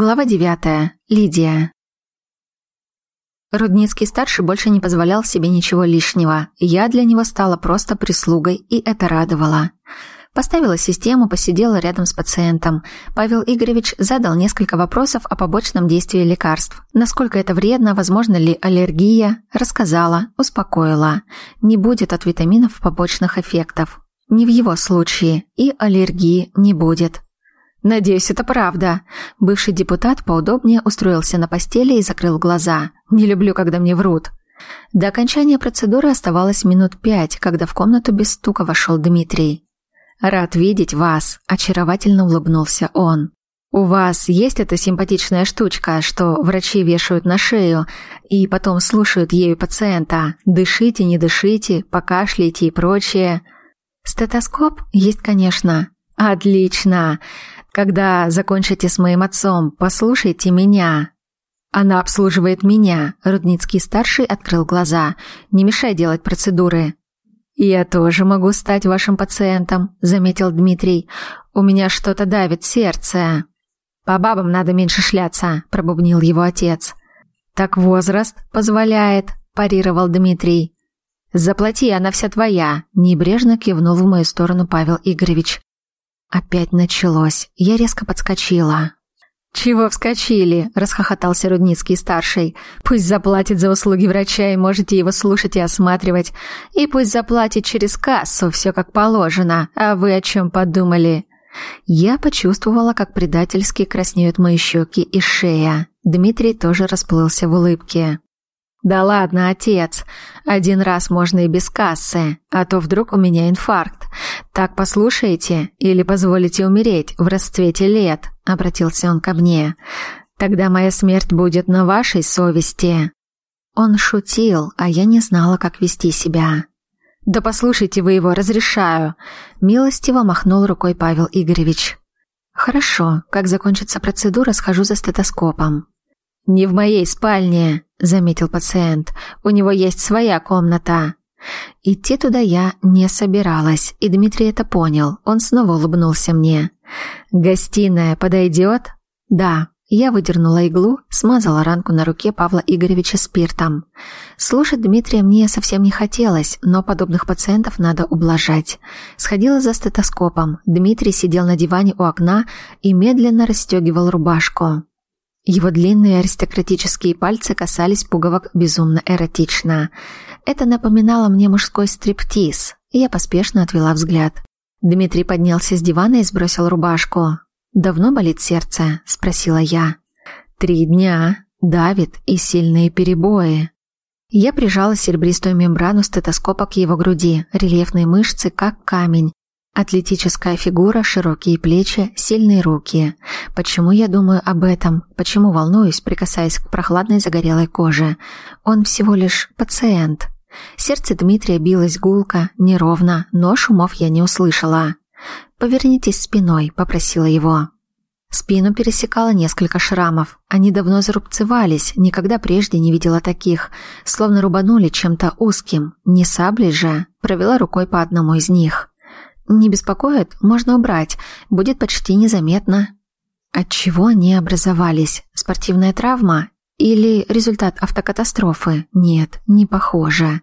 Глава девятая. Лидия. Рудницкий-старший больше не позволял себе ничего лишнего. Я для него стала просто прислугой, и это радовало. Поставила систему, посидела рядом с пациентом. Павел Игоревич задал несколько вопросов о побочном действии лекарств. Насколько это вредно, возможно ли аллергия, рассказала, успокоила. Не будет от витаминов побочных эффектов. Не в его случае, и аллергии не будет. «Надеюсь, это правда». Бывший депутат поудобнее устроился на постели и закрыл глаза. «Не люблю, когда мне врут». До окончания процедуры оставалось минут пять, когда в комнату без стука вошел Дмитрий. «Рад видеть вас», – очаровательно улыбнулся он. «У вас есть эта симпатичная штучка, что врачи вешают на шею и потом слушают ею пациента? Дышите, не дышите, покашляйте и прочее». «Стетоскоп есть, конечно». «Отлично! Когда закончите с моим отцом, послушайте меня. Она обслуживает меня. Рудницкий-старший открыл глаза. Не мешай делать процедуры. Я тоже могу стать вашим пациентом, заметил Дмитрий. У меня что-то давит сердце. По бабам надо меньше шляться, пробубнил его отец. Так возраст позволяет, парировал Дмитрий. Заплати, она вся твоя, небрежно кивнул в мою сторону Павел Игоревич. Опять началось. Я резко подскочила. «Чего вскочили?» – расхохотался Рудницкий-старший. «Пусть заплатит за услуги врача, и можете его слушать и осматривать. И пусть заплатит через кассу, все как положено. А вы о чем подумали?» Я почувствовала, как предательски краснеют мои щеки и шея. Дмитрий тоже расплылся в улыбке. «Да ладно, отец. Один раз можно и без кассы, а то вдруг у меня инфаркт. Так послушаете или позволите умереть в расцвете лет?» — обратился он ко мне. «Тогда моя смерть будет на вашей совести». Он шутил, а я не знала, как вести себя. «Да послушайте вы его, разрешаю!» Милостиво махнул рукой Павел Игоревич. «Хорошо, как закончится процедура, схожу за стетоскопом». «Не в моей спальне», — заметил пациент. «У него есть своя комната». Идти туда я не собиралась, и Дмитрий это понял. Он снова улыбнулся мне. «Гостиная подойдет?» «Да». Я выдернула иглу, смазала ранку на руке Павла Игоревича спиртом. Слушать Дмитрия мне совсем не хотелось, но подобных пациентов надо ублажать. Сходила за стетоскопом. Дмитрий сидел на диване у окна и медленно расстегивал рубашку. Его длинные аристократические пальцы касались пуговок безумно эротично. Это напоминало мне мужской стриптиз, и я поспешно отвела взгляд. Дмитрий поднялся с дивана и сбросил рубашку. «Давно болит сердце?» – спросила я. «Три дня. Давит и сильные перебои». Я прижала серебристую мембрану стетоскопа к его груди, рельефные мышцы, как камень, Атлетическая фигура, широкие плечи, сильные руки. Почему я думаю об этом? Почему волнуюсь, прикасаясь к прохладной загорелой коже? Он всего лишь пациент. Сердце Дмитрия билось гулко, неровно, но шумов я не услышала. «Повернитесь спиной», — попросила его. Спину пересекало несколько шрамов. Они давно зарубцевались, никогда прежде не видела таких, словно рубанули чем-то узким. Не саблей же. Провела рукой по одному из них. Не беспокоит? Можно убрать. Будет почти незаметно. От чего они образовались? Спортивная травма? Или результат автокатастрофы? Нет, не похоже.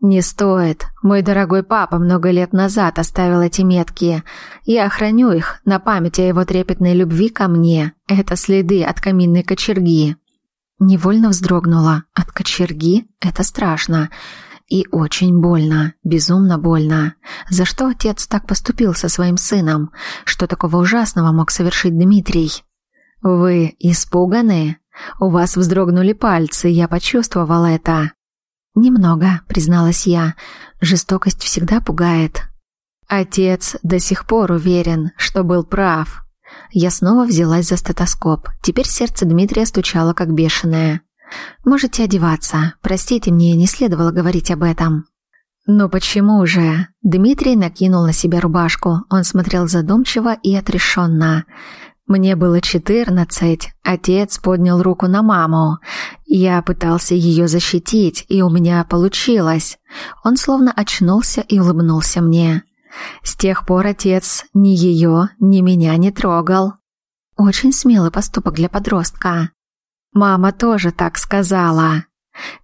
Не стоит. Мой дорогой папа много лет назад оставил эти метки. Я храню их на память о его трепетной любви ко мне. Это следы от каминной кочерги. Невольно вздрогнула. От кочерги? Это страшно. И очень больно, безумно больно. За что отец так поступил со своим сыном? Что такого ужасного мог совершить Дмитрий? Вы испуганы? У вас вздрогнули пальцы, я почувствовал это. Немного, призналась я. Жестокость всегда пугает. Отец до сих пор уверен, что был прав. Я снова взялась за стетоскоп. Теперь сердце Дмитрия стучало как бешеное. Можете одеваться. Простите, мне не следовало говорить об этом. Но почему же? Дмитрий накинул на себя рубашку. Он смотрел задумчиво и отрешенно. Мне было четырнадцать. Отец поднял руку на маму. Я пытался ее защитить, и у меня получилось. Он словно очнулся и улыбнулся мне. С тех пор отец ни ее, ни меня не трогал. Очень смелый поступок для подростка. Мама тоже так сказала.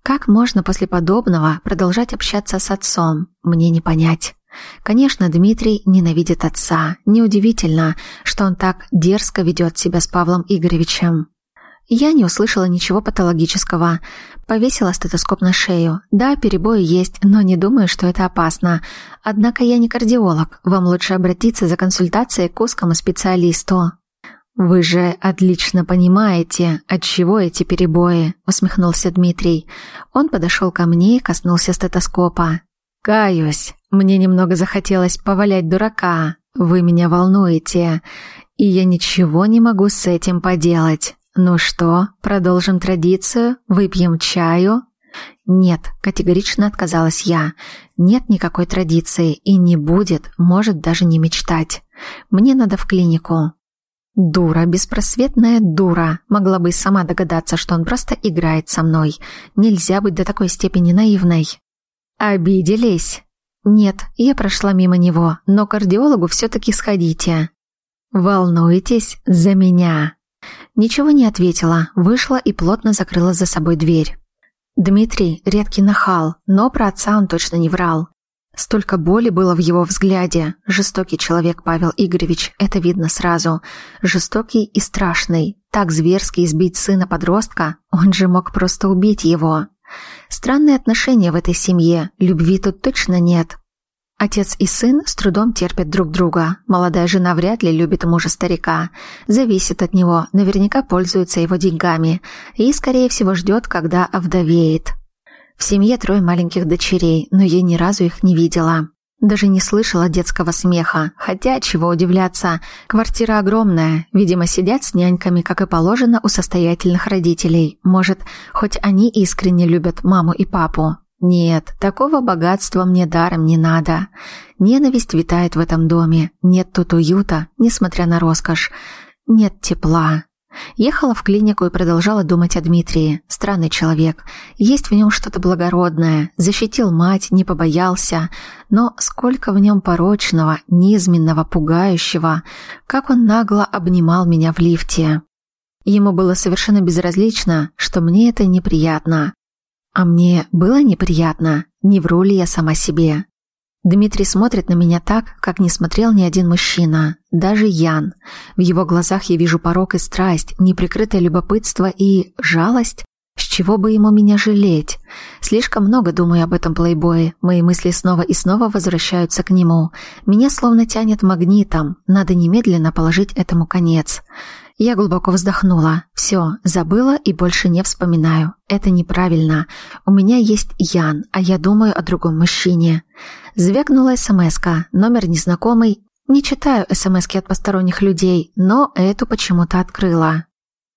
Как можно после подобного продолжать общаться с отцом, мне не понять. Конечно, Дмитрий ненавидит отца. Неудивительно, что он так дерзко ведет себя с Павлом Игоревичем. Я не услышала ничего патологического. Повесила стетоскоп на шею. Да, перебои есть, но не думаю, что это опасно. Однако я не кардиолог. Вам лучше обратиться за консультацией к узкому специалисту. «Вы же отлично понимаете, от чего эти перебои», — усмехнулся Дмитрий. Он подошел ко мне и коснулся стетоскопа. «Каюсь, мне немного захотелось повалять дурака. Вы меня волнуете, и я ничего не могу с этим поделать. Ну что, продолжим традицию? Выпьем чаю?» «Нет», — категорично отказалась я. «Нет никакой традиции и не будет, может даже не мечтать. Мне надо в клинику». Дура, беспросветная дура. Могла бы и сама догадаться, что он просто играет со мной. Нельзя быть до такой степени наивной. Обиделись? Нет, я прошла мимо него, но к кардиологу все-таки сходите. Волнуетесь за меня? Ничего не ответила, вышла и плотно закрыла за собой дверь. Дмитрий – редкий нахал, но про отца он точно не врал. Столько боли было в его взгляде. Жестокий человек Павел Игоревич, это видно сразу. Жестокий и страшный. Так зверски избить сына подростка, он же мог просто убить его. Странные отношения в этой семье, любви тут точно нет. Отец и сын с трудом терпят друг друга. Молодая жена вряд ли любит мужа-старика. Зависит от него, наверняка пользуется его деньгами. И, скорее всего, ждет, когда овдовеет. В семье трое маленьких дочерей, но я ни разу их не видела. Даже не слышала детского смеха, хотя, чего удивляться, квартира огромная, видимо, сидят с няньками, как и положено у состоятельных родителей. Может, хоть они искренне любят маму и папу. Нет, такого богатства мне даром не надо. Ненависть витает в этом доме, нет тут уюта, несмотря на роскошь, нет тепла. Ехала в клинику и продолжала думать о Дмитрии. Странный человек. Есть в нем что-то благородное. Защитил мать, не побоялся. Но сколько в нем порочного, низменного, пугающего. Как он нагло обнимал меня в лифте. Ему было совершенно безразлично, что мне это неприятно. А мне было неприятно, не вру ли я сама себе. Дмитрий смотрит на меня так, как не смотрел ни один мужчина, даже Ян. В его глазах я вижу порок и страсть, неприкрытое любопытство и жалость. С чего бы ему меня жалеть? Слишком много думаю об этом плейбое. Мои мысли снова и снова возвращаются к нему. Меня словно тянет магнитом. Надо немедленно положить этому конец. Я глубоко вздохнула. Все, забыла и больше не вспоминаю. Это неправильно. У меня есть Ян, а я думаю о другом мужчине. Звякнула смс -ка. номер незнакомый. Не читаю смс от посторонних людей, но эту почему-то открыла.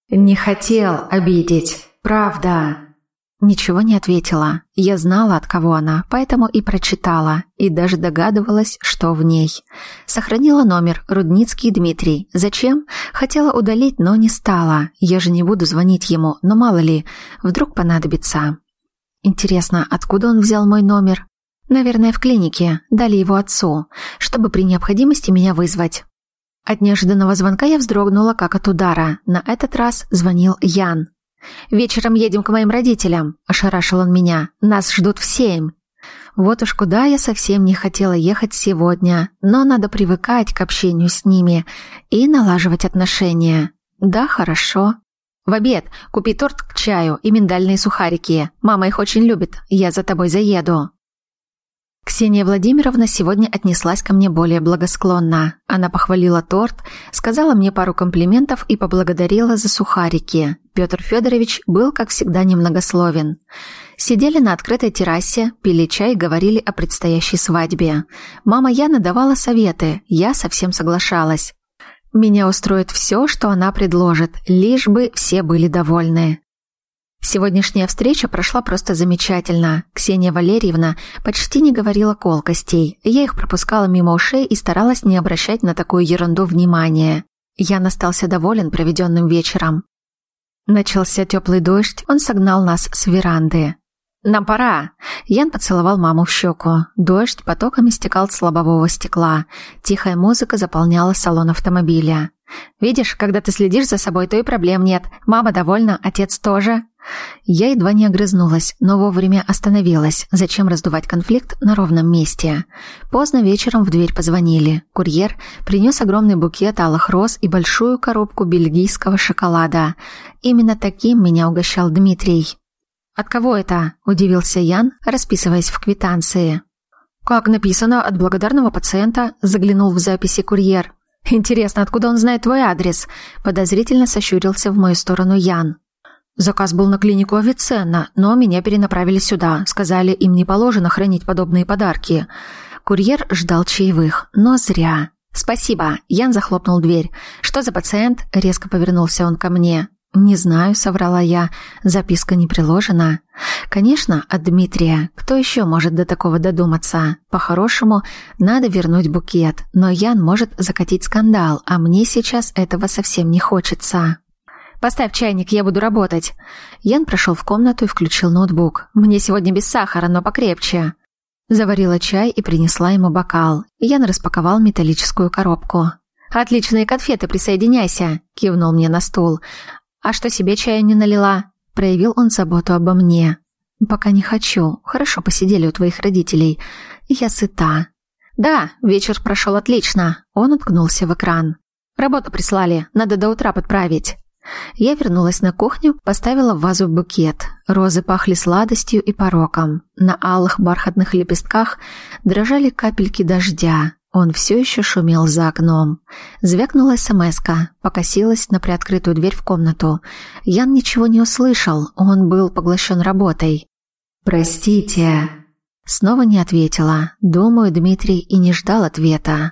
«Не хотел обидеть, правда». Ничего не ответила. Я знала, от кого она, поэтому и прочитала, и даже догадывалась, что в ней. Сохранила номер Рудницкий Дмитрий. Зачем? Хотела удалить, но не стала. Я же не буду звонить ему, но мало ли, вдруг понадобится. Интересно, откуда он взял мой номер? Наверное, в клинике. Дали его отцу, чтобы при необходимости меня вызвать. От неожиданного звонка я вздрогнула, как от удара. На этот раз звонил Ян. «Вечером едем к моим родителям», – ошарашил он меня. «Нас ждут в семь». Вот уж куда я совсем не хотела ехать сегодня, но надо привыкать к общению с ними и налаживать отношения. Да, хорошо. В обед купи торт к чаю и миндальные сухарики. Мама их очень любит. Я за тобой заеду. Ксения Владимировна сегодня отнеслась ко мне более благосклонно. Она похвалила торт, сказала мне пару комплиментов и поблагодарила за сухарики. Петр Федорович был, как всегда, немногословен. Сидели на открытой террасе, пили чай и говорили о предстоящей свадьбе. Мама Яна давала советы, я совсем соглашалась. Меня устроит все, что она предложит, лишь бы все были довольны. Сегодняшняя встреча прошла просто замечательно. Ксения Валерьевна почти не говорила колкостей. Я их пропускала мимо ушей и старалась не обращать на такую ерунду внимания. Ян остался доволен проведенным вечером. Начался теплый дождь, он согнал нас с веранды. «Нам пора!» Ян поцеловал маму в щеку. Дождь потоками стекал с лобового стекла. Тихая музыка заполняла салон автомобиля. Видишь, когда ты следишь за собой, то и проблем нет. Мама довольна, отец тоже. Я едва не огрызнулась, но вовремя остановилась. Зачем раздувать конфликт на ровном месте? Поздно вечером в дверь позвонили. Курьер принес огромный букет алых роз и большую коробку бельгийского шоколада. Именно таким меня угощал Дмитрий. «От кого это?» – удивился Ян, расписываясь в квитанции. «Как написано, от благодарного пациента», – заглянул в записи курьер. «Интересно, откуда он знает твой адрес?» – подозрительно сощурился в мою сторону Ян. Заказ был на клинику Авиценна, но меня перенаправили сюда. Сказали, им не положено хранить подобные подарки. Курьер ждал чаевых, но зря. «Спасибо», – Ян захлопнул дверь. «Что за пациент?» – резко повернулся он ко мне. «Не знаю», — соврала я. «Записка не приложена». «Конечно, от Дмитрия. Кто еще может до такого додуматься? По-хорошему, надо вернуть букет, но Ян может закатить скандал, а мне сейчас этого совсем не хочется». «Поставь чайник, я буду работать». Ян прошел в комнату и включил ноутбук. «Мне сегодня без сахара, но покрепче». Заварила чай и принесла ему бокал. Ян распаковал металлическую коробку. «Отличные конфеты, присоединяйся!» – кивнул мне на стул. «А что себе чаю не налила?» Проявил он заботу обо мне. «Пока не хочу. Хорошо посидели у твоих родителей. Я сыта». «Да, вечер прошел отлично». Он уткнулся в экран. «Работу прислали. Надо до утра подправить». Я вернулась на кухню, поставила в вазу букет. Розы пахли сладостью и пороком. На алых бархатных лепестках дрожали капельки дождя. Он все еще шумел за окном. Звякнула смс покосилась на приоткрытую дверь в комнату. Ян ничего не услышал, он был поглощен работой. «Простите». Снова не ответила. Думаю, Дмитрий и не ждал ответа.